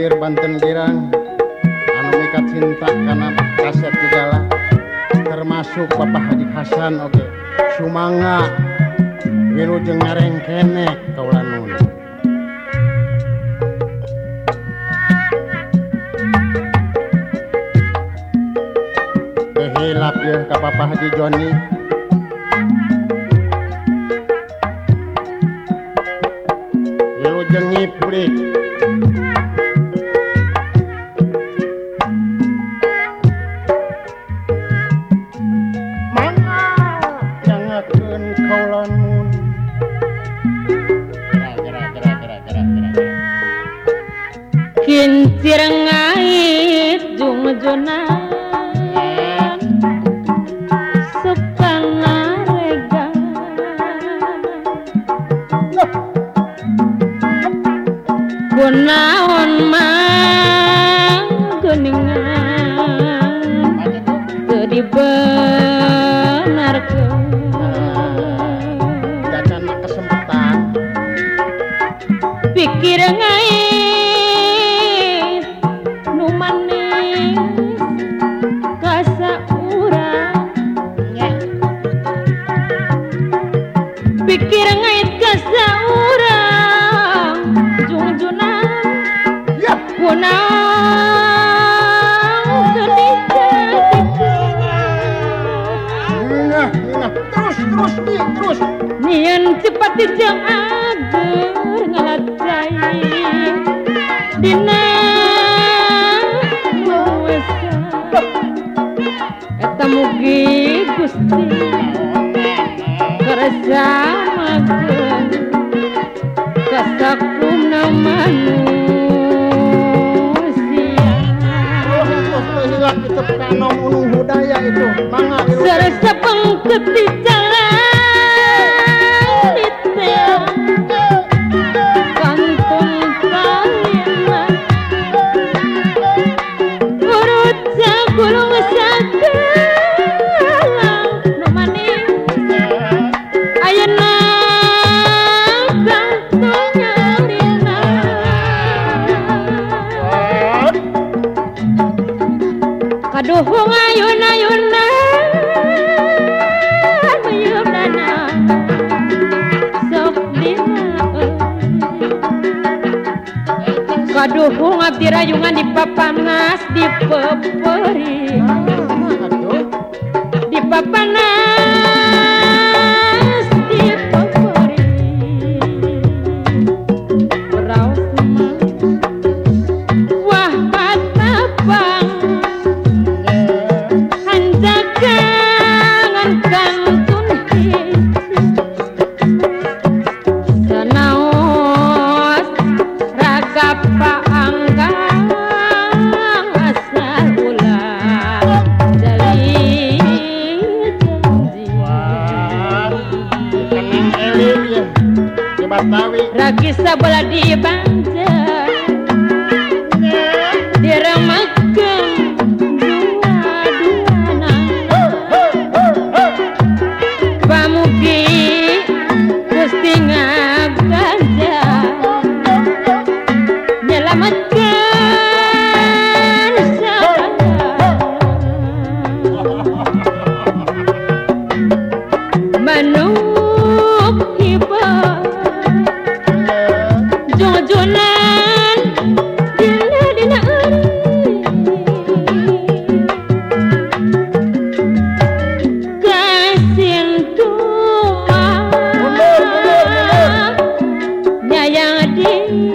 Syair Banten Girang anu mikat cinta karena kaset segala. Termasuk Bapak Haji Hasan oke. Okay. Sumanga Wilujeng ngareng kenek kaulanun Kehilap ya ke Bapak Haji Joni. Wilujeng ngiplik kincir ngais jung junan sepangarega kunaon mang kuningan teu dibenarkeun kesempatan. Pikir ngais wujuna nian cepati jeng agur ngalacai dina puasa eta mugi gusti kersa mageun kasaku lagi tekan nu budaya itu mangga seresepeng ketika Duhung ayun-ayuna Kaduhung abdi rayungan di papanas di peperi Di papanas Raquissa Boladiba. day.